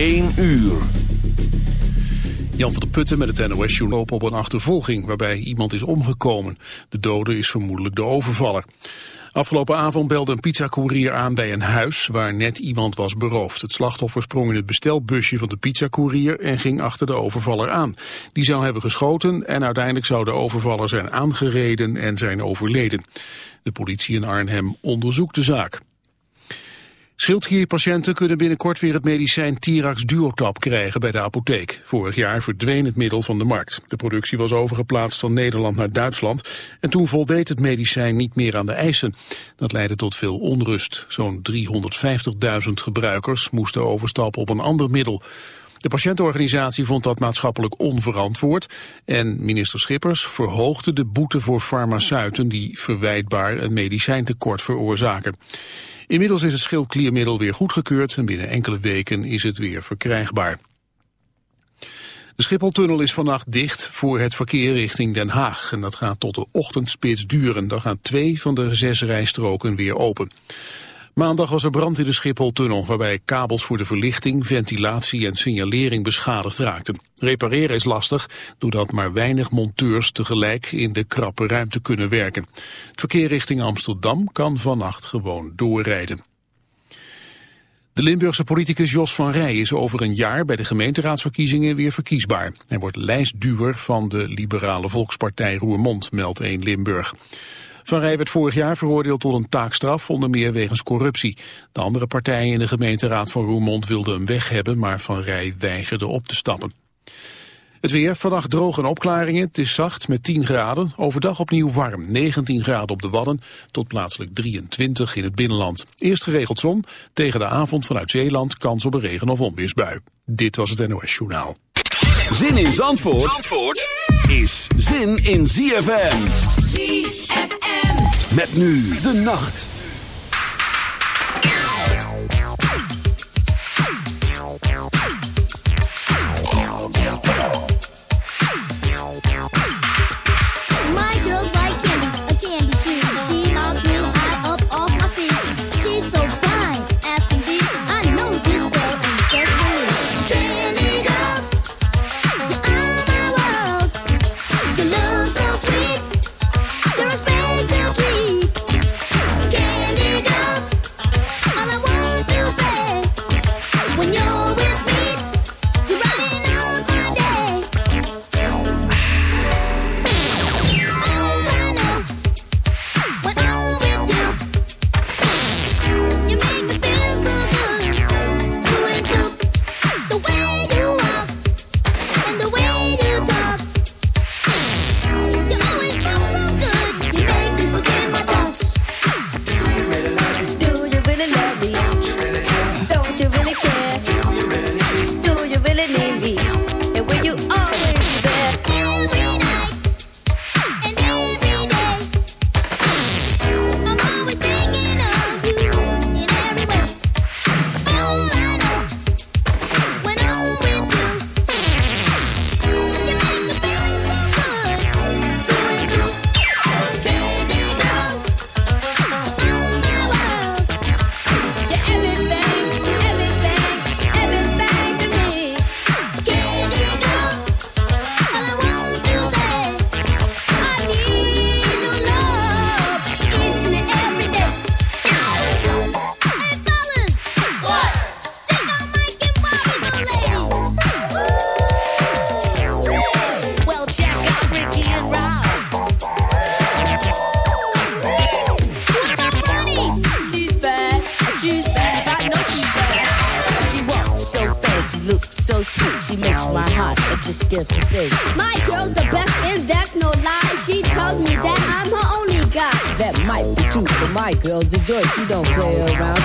1 uur. Jan van der Putten met het NOS journal op een achtervolging waarbij iemand is omgekomen. De dode is vermoedelijk de overvaller. Afgelopen avond belde een pizzacourier aan bij een huis waar net iemand was beroofd. Het slachtoffer sprong in het bestelbusje van de pizzacourier en ging achter de overvaller aan. Die zou hebben geschoten en uiteindelijk zou de overvaller zijn aangereden en zijn overleden. De politie in Arnhem onderzoekt de zaak. Schildklierpatiënten kunnen binnenkort weer het medicijn Tirax Duotap krijgen bij de apotheek. Vorig jaar verdween het middel van de markt. De productie was overgeplaatst van Nederland naar Duitsland en toen voldeed het medicijn niet meer aan de eisen. Dat leidde tot veel onrust. Zo'n 350.000 gebruikers moesten overstappen op een ander middel. De patiëntenorganisatie vond dat maatschappelijk onverantwoord en minister Schippers verhoogde de boete voor farmaceuten die verwijtbaar een medicijntekort veroorzaken. Inmiddels is het schildkliermiddel weer goedgekeurd en binnen enkele weken is het weer verkrijgbaar. De Schipholtunnel is vannacht dicht voor het verkeer richting Den Haag. En dat gaat tot de ochtendspits duren. Dan gaan twee van de zes rijstroken weer open. Maandag was er brand in de Schipholtunnel, waarbij kabels voor de verlichting, ventilatie en signalering beschadigd raakten. Repareren is lastig, doordat maar weinig monteurs tegelijk in de krappe ruimte kunnen werken. Het verkeer richting Amsterdam kan vannacht gewoon doorrijden. De Limburgse politicus Jos van Rij is over een jaar bij de gemeenteraadsverkiezingen weer verkiesbaar. Hij wordt lijstduwer van de liberale volkspartij Roermond, meldt 1 Limburg. Van Rij werd vorig jaar veroordeeld tot een taakstraf, onder meer wegens corruptie. De andere partijen in de gemeenteraad van Roermond wilden hem weg hebben, maar Van Rij weigerde op te stappen. Het weer, vannacht droog en opklaringen. Het is zacht met 10 graden. Overdag opnieuw warm. 19 graden op de Wadden tot plaatselijk 23 in het binnenland. Eerst geregeld zon. Tegen de avond vanuit Zeeland kans op een regen- of onweersbui. Dit was het NOS Journaal. Zin in Zandvoort, Zandvoort is zin in ZFM. ZFM. Met nu de nacht. white girl, the joy, she don't play around.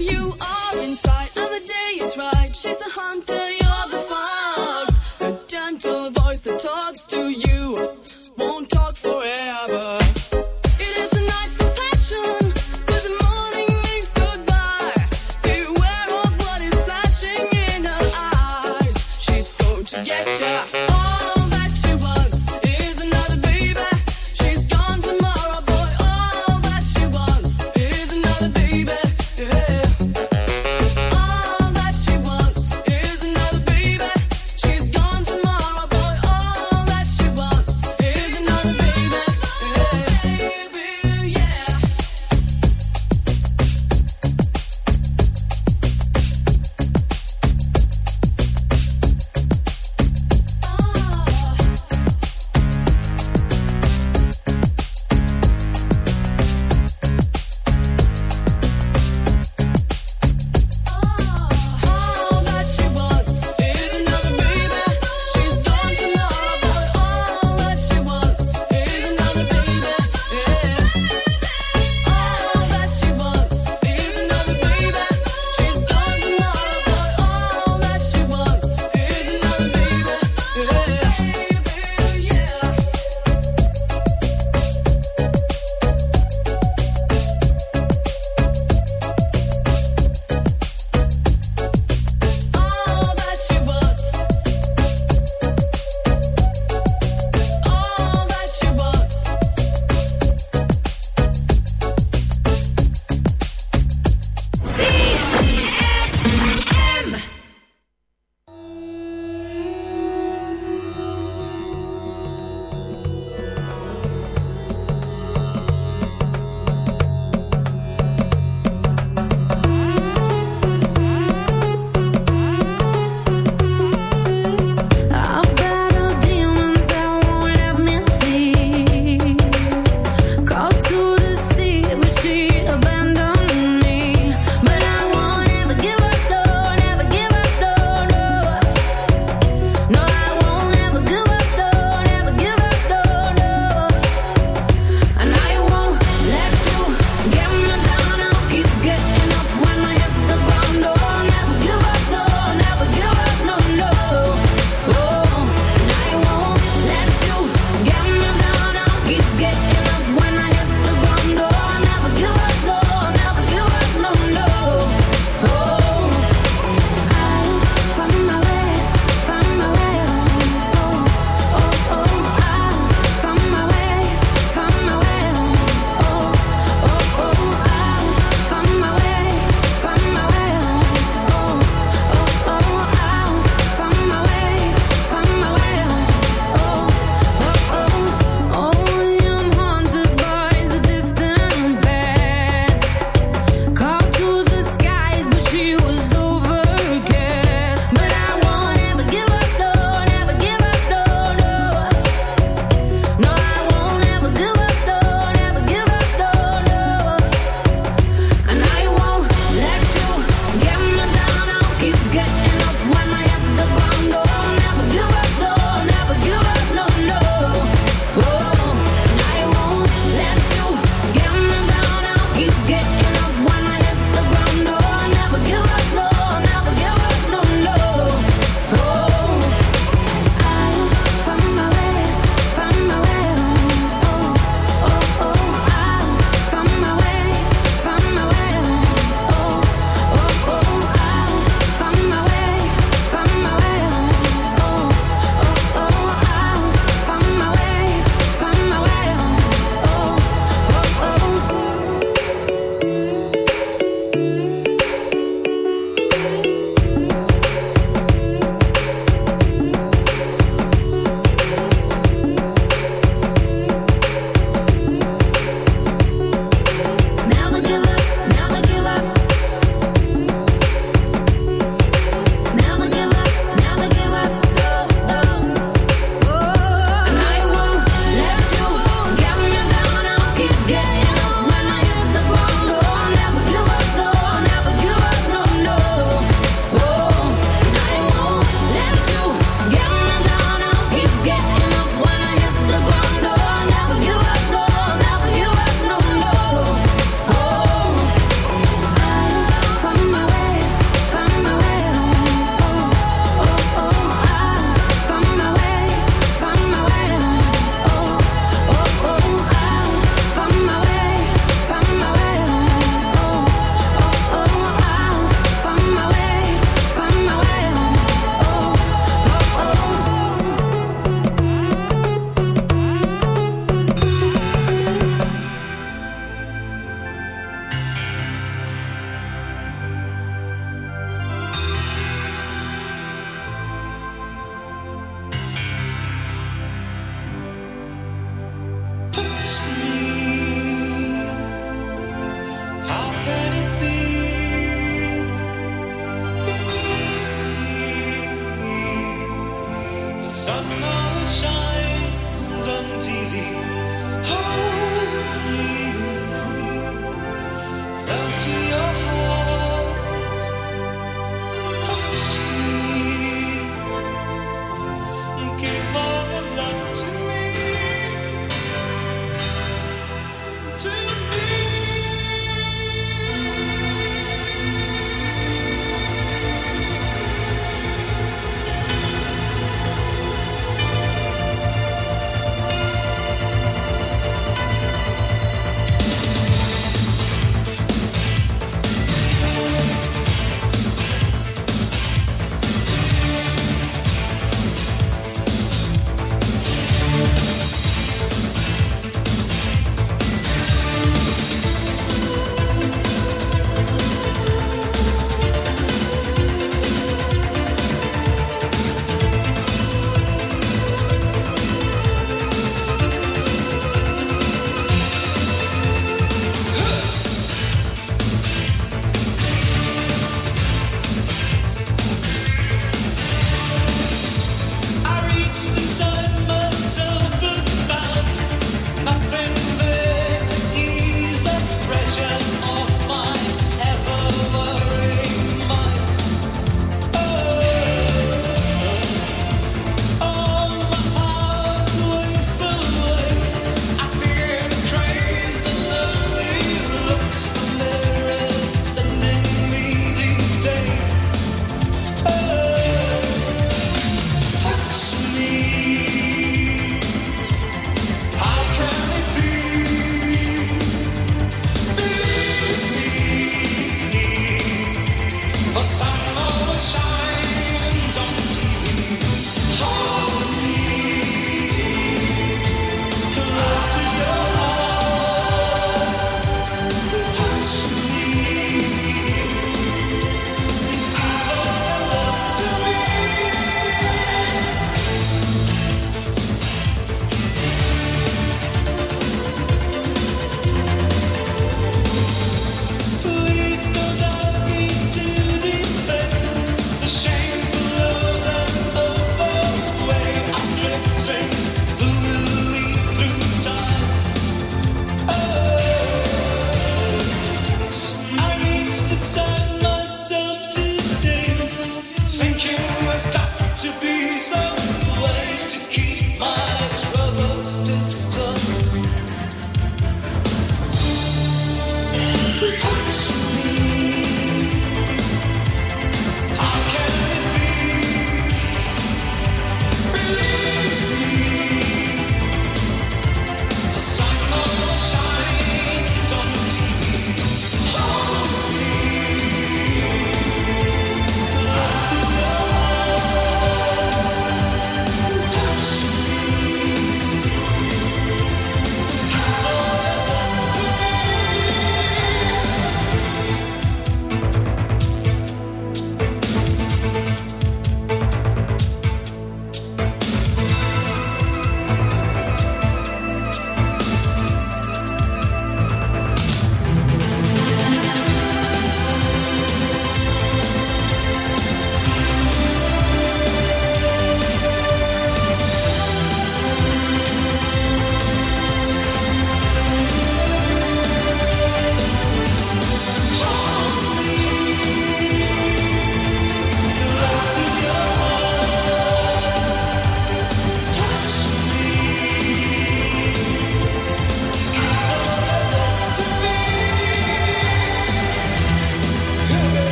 You are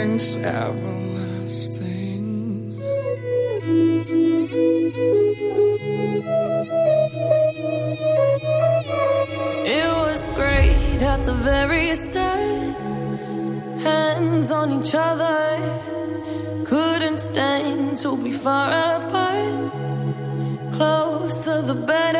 Everlasting. It was great at the very start. Hands on each other. Couldn't stand to be far apart. Closer the better.